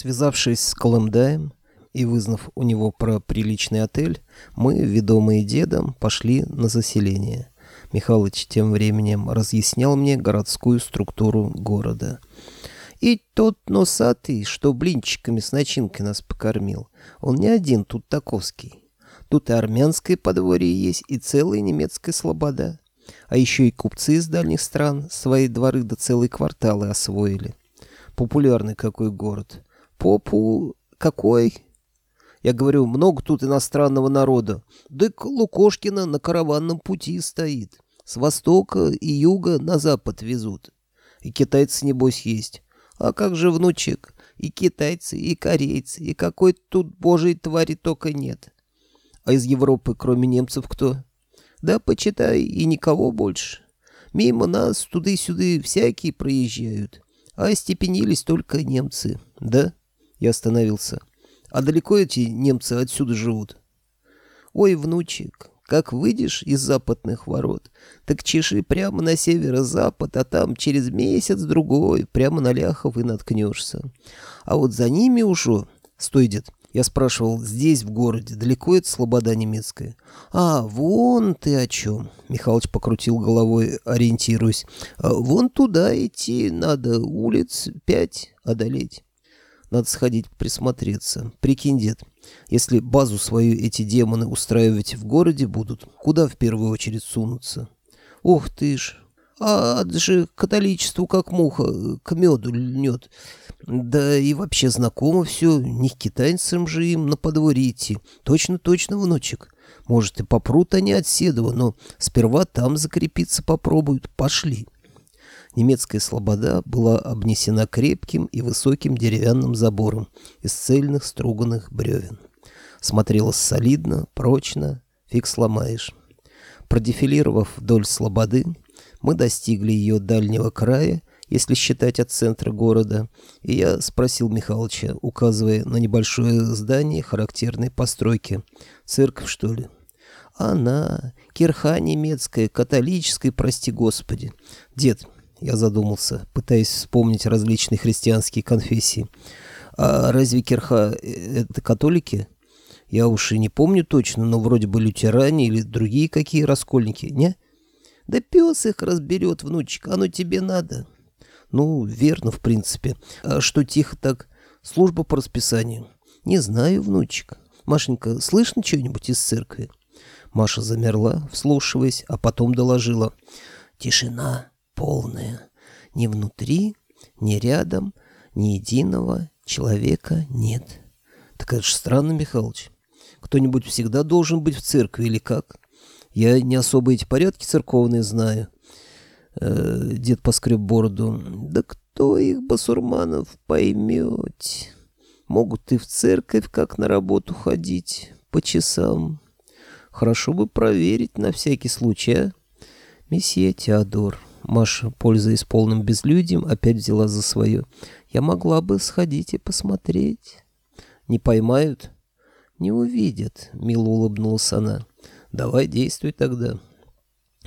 Связавшись с Колымдаем и вызнав у него про приличный отель, мы, ведомые дедом, пошли на заселение. Михалыч тем временем разъяснял мне городскую структуру города. И тот носатый, что блинчиками с начинкой нас покормил, он не один тут таковский. Тут и армянское подворье есть, и целая немецкая слобода. А еще и купцы из дальних стран свои дворы до целые кварталы освоили. Популярный какой город. Попу... какой? Я говорю, много тут иностранного народа. Да Лукошкина на караванном пути стоит. С востока и юга на запад везут. И китайцы, небось, есть. А как же, внучек, и китайцы, и корейцы, и какой тут божьей твари только нет. А из Европы, кроме немцев, кто? Да, почитай, и никого больше. Мимо нас туды-сюды всякие проезжают. А остепенились только немцы. Да? Я остановился. А далеко эти немцы отсюда живут? Ой, внучек, как выйдешь из западных ворот, так чеши прямо на северо-запад, а там через месяц-другой прямо на ляхов и наткнешься. А вот за ними уже... Стой, дед, я спрашивал, здесь, в городе, далеко это слобода немецкая? А, вон ты о чем. Михалыч покрутил головой, ориентируясь. А, вон туда идти надо, улиц пять одолеть. Надо сходить присмотреться. Прикинь, дед, если базу свою эти демоны устраивать в городе будут, куда в первую очередь сунутся? Ох ты ж! А это же католичеству как муха к меду льнет. Да и вообще знакомо все, не к китайцам же им на подворье идти. Точно-точно, внучек. Может, и попрут они от Седова, но сперва там закрепиться попробуют. Пошли. Немецкая слобода была обнесена крепким и высоким деревянным забором из цельных струганных бревен. Смотрелась солидно, прочно, фиг сломаешь. Продефилировав вдоль слободы, мы достигли ее дальнего края, если считать от центра города, и я спросил Михалыча, указывая на небольшое здание характерной постройки. Церковь, что ли? Она, кирха немецкая, католическая, прости господи. Дед, я задумался, пытаясь вспомнить различные христианские конфессии. А разве кирха э, — это католики? Я уж и не помню точно, но вроде бы лютеране или другие какие раскольники, не? Да пес их разберет, внучек, оно тебе надо. Ну, верно, в принципе. А что тихо так? Служба по расписанию. Не знаю, внучек. Машенька, слышно что-нибудь из церкви? Маша замерла, вслушиваясь, а потом доложила. Тишина полная. Ни внутри, ни рядом, ни единого человека нет. Так это же странно, Михалыч. Кто-нибудь всегда должен быть в церкви или как? Я не особо эти порядки церковные знаю. Э, дед поскреб бороду. Да кто их, басурманов, поймет? Могут и в церковь как на работу ходить, по часам. Хорошо бы проверить на всякий случай, а? Месье Теодор. Маша, пользуясь полным безлюдием, опять взяла за свое. «Я могла бы сходить и посмотреть». «Не поймают?» «Не увидят», — мило улыбнулась она. «Давай действуй тогда».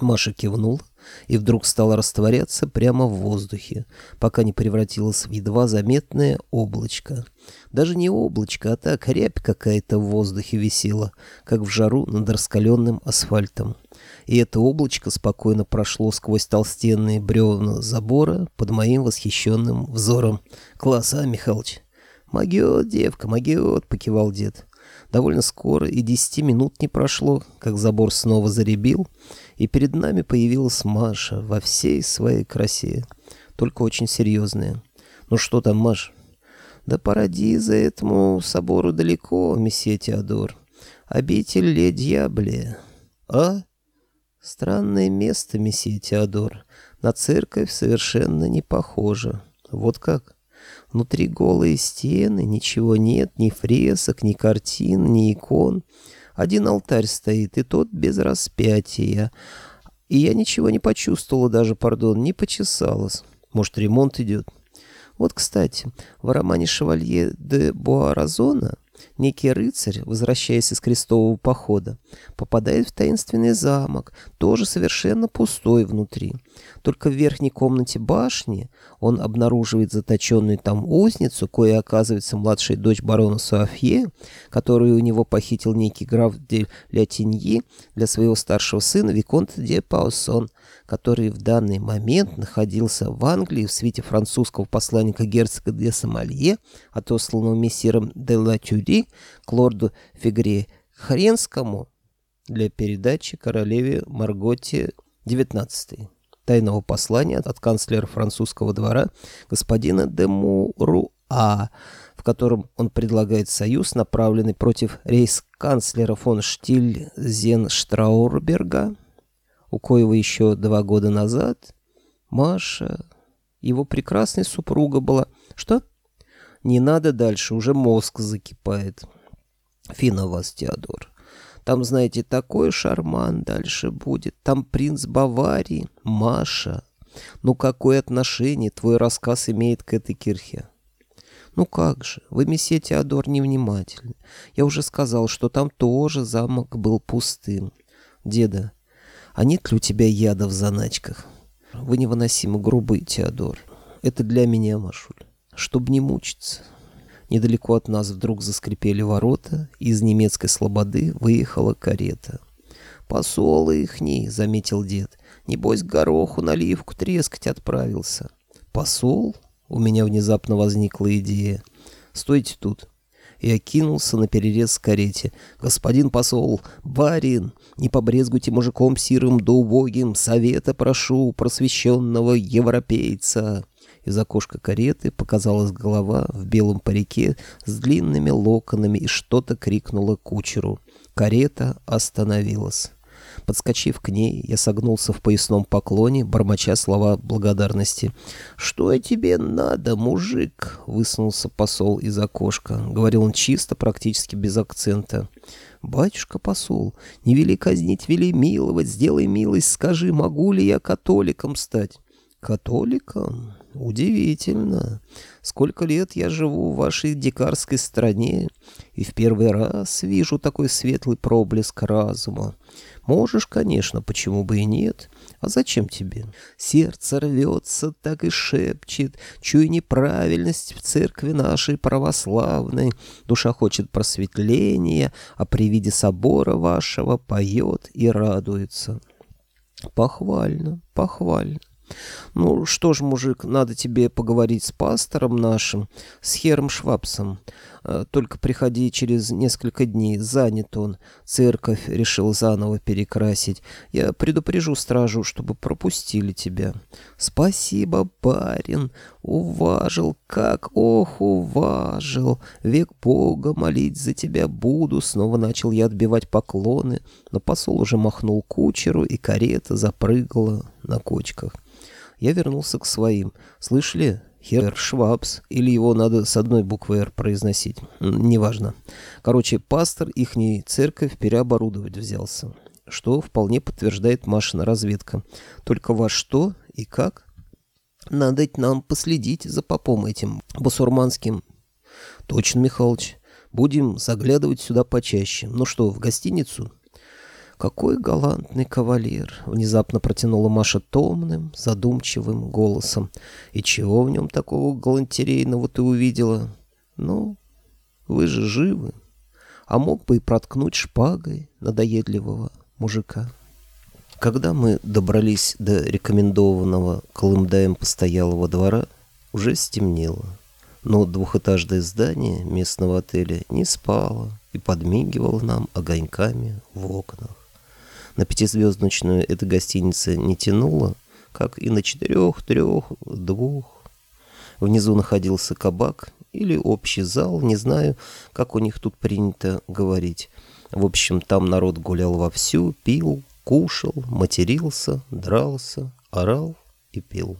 Маша кивнул и вдруг стала растворяться прямо в воздухе, пока не превратилась в едва заметное облачко. Даже не облачко, а так рябь какая-то в воздухе висела, как в жару над раскаленным асфальтом и это облачко спокойно прошло сквозь толстенные бревна забора под моим восхищенным взором. «Класс, а, Михалыч?» «Могет, девка, могет», — покивал дед. Довольно скоро и десяти минут не прошло, как забор снова заребил, и перед нами появилась Маша во всей своей красе, только очень серьезная. «Ну что там, Маш?» «Да парадиза этому собору далеко, месье Теодор. Обитель Ле Дьябле». «А?» Странное место, месье Теодор. На церковь совершенно не похоже. Вот как? Внутри голые стены, ничего нет, ни фресок, ни картин, ни икон. Один алтарь стоит, и тот без распятия. И я ничего не почувствовала даже, пардон, не почесалась. Может, ремонт идет? Вот, кстати, в романе «Шевалье де Буаразона» Некий рыцарь, возвращаясь из крестового похода, попадает в таинственный замок, тоже совершенно пустой внутри. Только в верхней комнате башни он обнаруживает заточенную там узницу, кое оказывается младшая дочь барона Суафье, которую у него похитил некий граф де Лятиньи для своего старшего сына Виконта де Паусон, который в данный момент находился в Англии в свете французского посланника герцога де Сомалье, отосланного мессиром де Ла Тюри к лорду Фигре Хренскому для передачи королеве Марготе XIX тайного послания от канцлера французского двора господина де Муруа, в котором он предлагает союз, направленный против рейс-канцлера фон Штильзенштраурберга, у коего еще два года назад Маша, его прекрасная супруга была. Что? Не надо дальше, уже мозг закипает. Фина вас, Теодор. Там, знаете, такой шарман дальше будет. Там принц Баварии, Маша. Ну какое отношение твой рассказ имеет к этой кирхе? Ну как же, вы, месье Теодор, невнимательны. Я уже сказал, что там тоже замок был пустым. Деда, а нет ли у тебя яда в заначках? Вы невыносимо грубый, Теодор. Это для меня, Машуль, чтобы не мучиться. Недалеко от нас вдруг заскрипели ворота, и из немецкой слободы выехала карета. «Посол ихний», — заметил дед, — «небось гороху наливку трескать отправился». «Посол?» — у меня внезапно возникла идея. «Стойте тут». Я кинулся на перерез к карете. «Господин посол, барин, не побрезгуйте мужиком сирым да убогим, совета прошу просвещенного европейца». Из окошка кареты показалась голова в белом парике с длинными локонами и что-то крикнула кучеру. Карета остановилась. Подскочив к ней, я согнулся в поясном поклоне, бормоча слова благодарности. «Что тебе надо, мужик?» — высунулся посол из окошка. Говорил он чисто, практически без акцента. «Батюшка посол, не вели казнить, вели миловать, сделай милость, скажи, могу ли я католиком стать?» «Католиком? Удивительно. Сколько лет я живу в вашей дикарской стране, и в первый раз вижу такой светлый проблеск разума. Можешь, конечно, почему бы и нет. А зачем тебе? Сердце рвется, так и шепчет, чуя неправильность в церкви нашей православной. Душа хочет просветления, а при виде собора вашего поет и радуется. Похвально, похвально. «Ну что ж, мужик, надо тебе поговорить с пастором нашим, с Хером Швабсом. Э, только приходи через несколько дней, занят он. Церковь решил заново перекрасить. Я предупрежу стражу, чтобы пропустили тебя». «Спасибо, барин, уважил, как, ох, уважил. Век Бога молить за тебя буду». Снова начал я отбивать поклоны, но посол уже махнул кучеру, и карета запрыгала на кочках. Я вернулся к своим. Слышали? Хер Швабс, или его надо с одной буквы «Р» произносить, неважно. Короче, пастор ихней церковь переоборудовать взялся, что вполне подтверждает Машина разведка. Только во что и как? Надо нам последить за попом этим басурманским. Точно, Михалыч. Будем заглядывать сюда почаще. Ну что, в гостиницу? «Какой галантный кавалер!» — внезапно протянула Маша томным, задумчивым голосом. «И чего в нем такого галантерейного ты увидела? Ну, вы же живы, а мог бы и проткнуть шпагой надоедливого мужика». Когда мы добрались до рекомендованного Колымдаем постоялого двора, уже стемнело. Но двухэтажное здание местного отеля не спало и подмигивало нам огоньками в окнах. На пятизвездочную эта гостиница не тянула, как и на четырех, трех, двух. Внизу находился кабак или общий зал, не знаю, как у них тут принято говорить. В общем, там народ гулял вовсю, пил, кушал, матерился, дрался, орал и пил.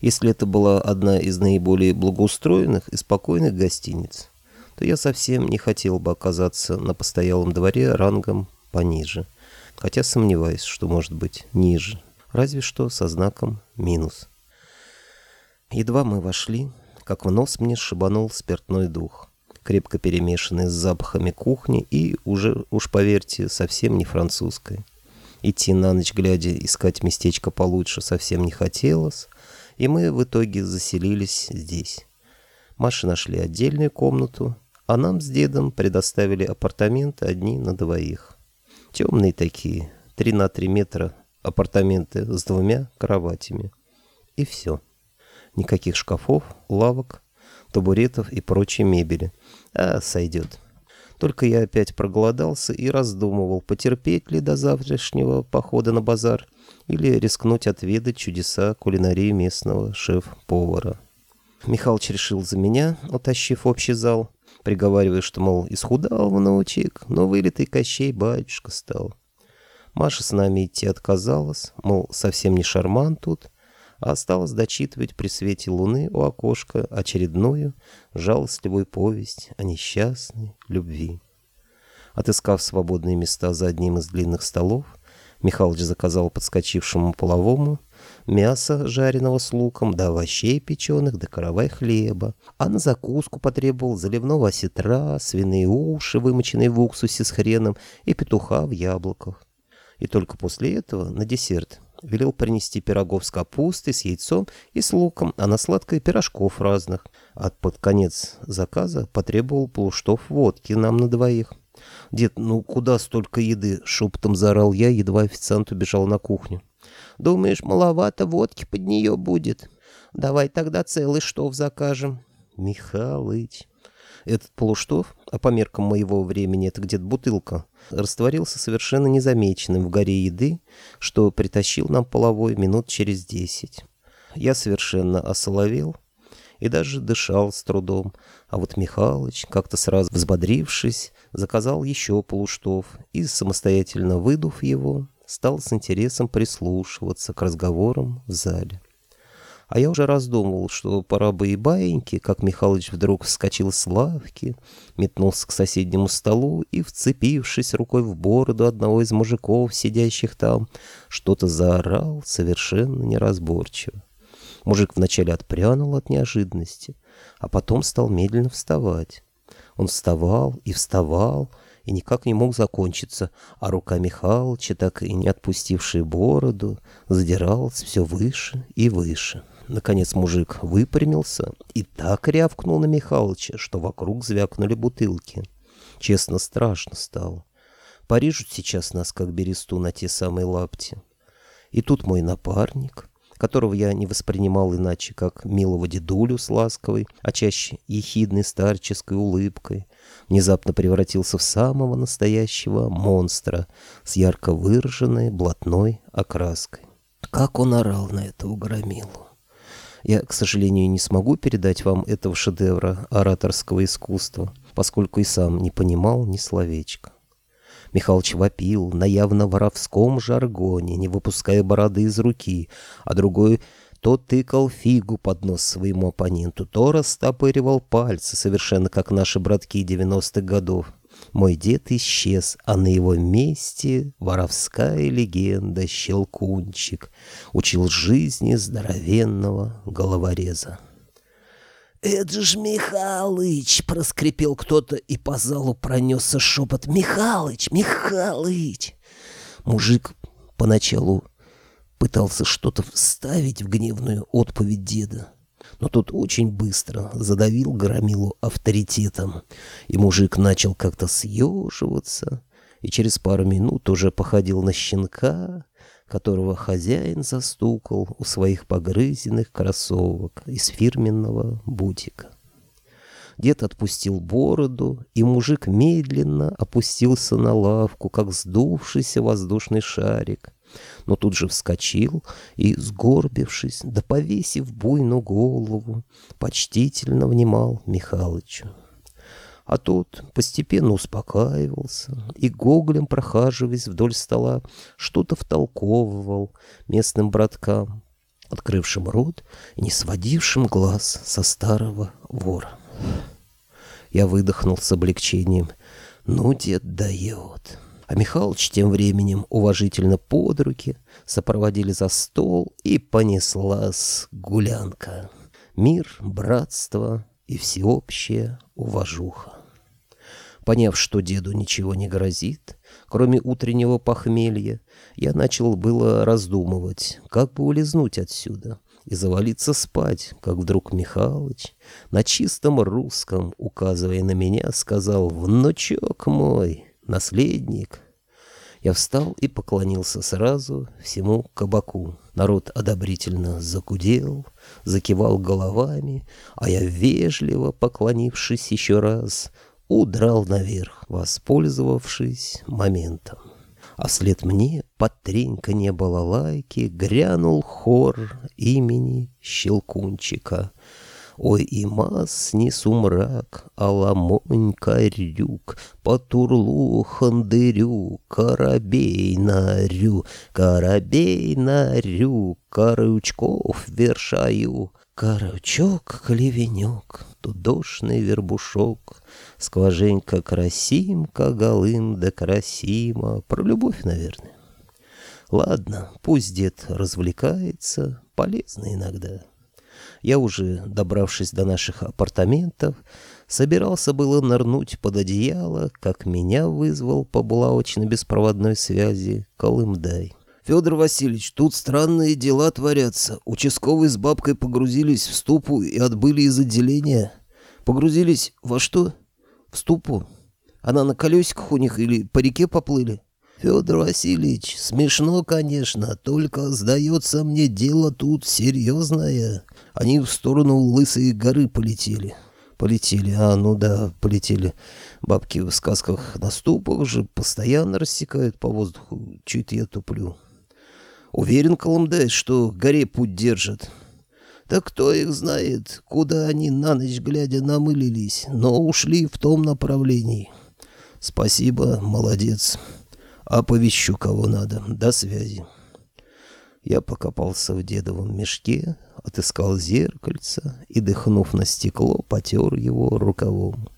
Если это была одна из наиболее благоустроенных и спокойных гостиниц, то я совсем не хотел бы оказаться на постоялом дворе рангом пониже хотя сомневаюсь, что может быть ниже, разве что со знаком минус. Едва мы вошли, как в нос мне шибанул спиртной дух, крепко перемешанный с запахами кухни и уже, уж поверьте, совсем не французской. Идти на ночь глядя искать местечко получше совсем не хотелось, и мы в итоге заселились здесь. Маши нашли отдельную комнату, а нам с дедом предоставили апартаменты одни на двоих. Темные такие, три на три метра апартаменты с двумя кроватями. И все. Никаких шкафов, лавок, табуретов и прочей мебели. А, сойдет. Только я опять проголодался и раздумывал, потерпеть ли до завтрашнего похода на базар или рискнуть отведать чудеса кулинарии местного шеф-повара. Михалыч решил за меня, утащив общий зал, приговаривая, что, мол, исхудал внучек, но вылитый Кощей батюшка стал. Маша с нами идти отказалась, мол, совсем не шарман тут, а осталось дочитывать при свете луны у окошка очередную жалостливую повесть о несчастной любви. Отыскав свободные места за одним из длинных столов, Михалыч заказал подскочившему половому мясо жареного с луком, да овощей печеных, да каравай хлеба. А на закуску потребовал заливного осетра, свиные уши, вымоченные в уксусе с хреном, и петуха в яблоках. И только после этого на десерт велел принести пирогов с капустой, с яйцом и с луком, а на сладкое пирожков разных. А под конец заказа потребовал полуштов водки нам на двоих. «Дед, ну куда столько еды?» — шепотом заорал я, едва официант убежал на кухню. «Думаешь, маловато водки под нее будет? Давай тогда целый штоф закажем». «Михалыч...» Этот полуштов, а по меркам моего времени это где-то бутылка, растворился совершенно незамеченным в горе еды, что притащил нам половой минут через десять. Я совершенно осоловел и даже дышал с трудом, а вот Михалыч, как-то сразу взбодрившись, заказал еще полуштов и, самостоятельно выдув его, стал с интересом прислушиваться к разговорам в зале. А я уже раздумывал, что пора бы и баиньки, как Михалыч вдруг вскочил с лавки, метнулся к соседнему столу и, вцепившись рукой в бороду одного из мужиков, сидящих там, что-то заорал совершенно неразборчиво. Мужик вначале отпрянул от неожиданности, а потом стал медленно вставать. Он вставал и вставал, и никак не мог закончиться, а рука Михалыча, так и не отпустившая бороду, задиралась все выше и выше. Наконец мужик выпрямился и так рявкнул на Михалыча, что вокруг звякнули бутылки. Честно, страшно стало. Порежут сейчас нас, как бересту, на те самые лапти. И тут мой напарник, которого я не воспринимал иначе, как милого дедулю с ласковой, а чаще ехидной старческой улыбкой, внезапно превратился в самого настоящего монстра с ярко выраженной блатной окраской. Как он орал на этого громилу! Я, к сожалению, не смогу передать вам этого шедевра ораторского искусства, поскольку и сам не понимал ни словечка. Михалыч вопил на явно воровском жаргоне, не выпуская бороды из руки, а другой то тыкал фигу под нос своему оппоненту, то растопыривал пальцы, совершенно как наши братки девяностых годов. Мой дед исчез, а на его месте воровская легенда Щелкунчик учил жизни здоровенного головореза. «Это ж Михалыч!» — проскрипел кто-то, и по залу пронесся шепот. «Михалыч! Михалыч!» Мужик поначалу пытался что-то вставить в гневную отповедь деда, но тот очень быстро задавил громилу авторитетом, и мужик начал как-то съеживаться, и через пару минут уже походил на щенка, которого хозяин застукал у своих погрызенных кроссовок из фирменного бутика. Дед отпустил бороду, и мужик медленно опустился на лавку, как сдувшийся воздушный шарик, но тут же вскочил и, сгорбившись, да повесив буйную голову, почтительно внимал Михалычу. А тот постепенно успокаивался и, гоголем прохаживаясь вдоль стола, что-то втолковывал местным браткам, открывшим рот и не сводившим глаз со старого вора. Я выдохнул с облегчением. «Ну, дед дает». А Михалыч тем временем уважительно под руки сопроводили за стол, и понеслась гулянка. Мир, братство и всеобщая уважуха. Поняв, что деду ничего не грозит, кроме утреннего похмелья, я начал было раздумывать, как бы улизнуть отсюда и завалиться спать, как вдруг Михалыч на чистом русском, указывая на меня, сказал «Внучок мой, наследник». Я встал и поклонился сразу всему кабаку. Народ одобрительно закудел, закивал головами, а я, вежливо поклонившись еще раз, удрал наверх, воспользовавшись моментом. А вслед мне под треньканье балалайки грянул хор имени Щелкунчика. Ой, и масни сумрак, а ламонь корюк, По турлу хандырю, Коробей нарю, Коробей нарю, Корючков вершаю. Корочок, клевенек, тудошный вербушок, Скваженька красимка, голым да красима. Про любовь, наверное. Ладно, пусть дед развлекается, полезно иногда. Я уже, добравшись до наших апартаментов, собирался было нырнуть под одеяло, как меня вызвал по булавочно-беспроводной связи Колымдай. Федор Васильевич, тут странные дела творятся. Участковые с бабкой погрузились в ступу и отбыли из отделения. Погрузились во что? В ступу. Она на колесиках у них или по реке поплыли? Федор Васильевич, смешно, конечно, только, сдается мне, дело тут серьезное. Они в сторону Лысой горы полетели. Полетели, а, ну да, полетели. Бабки в сказках на ступах же постоянно рассекают по воздуху. Чуть я туплю. Уверен, Колымдай, что горе путь держит. Да кто их знает, куда они на ночь глядя намылились, но ушли в том направлении. Спасибо, молодец. Оповещу, кого надо. До связи. Я покопался в дедовом мешке, отыскал зеркальце и, дыхнув на стекло, потер его рукавом.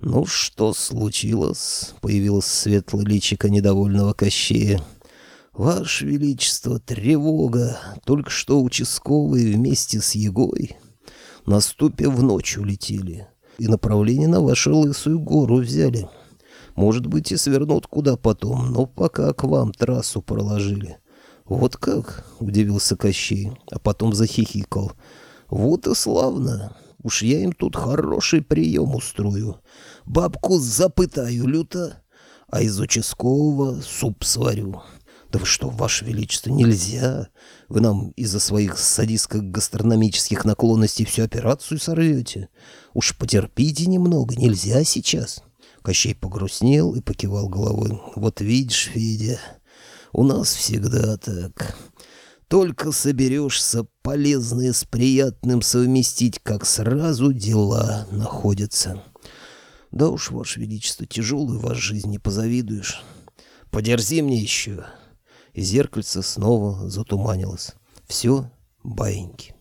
«Ну, что случилось?» — появилось светлое личико недовольного Кощея. «Ваше Величество, тревога! Только что участковые вместе с Егой на ступе в ночь улетели и направление на вашу Лысую гору взяли. Может быть, и свернут куда потом, но пока к вам трассу проложили». «Вот как?» — удивился Кощей, а потом захихикал. «Вот и славно! Уж я им тут хороший прием устрою. Бабку запытаю люто, а из участкового суп сварю». «Да вы что, ваше величество, нельзя! Вы нам из-за своих садистско-гастрономических наклонностей всю операцию сорвете. Уж потерпите немного, нельзя сейчас!» Кощей погрустнел и покивал головой. «Вот видишь, Федя, у нас всегда так. Только соберешься полезное с приятным совместить, как сразу дела находятся. Да уж, ваше величество, тяжелую вас жизнь не позавидуешь. Подерзи мне еще!» и зеркальце снова затуманилось. Все баиньки.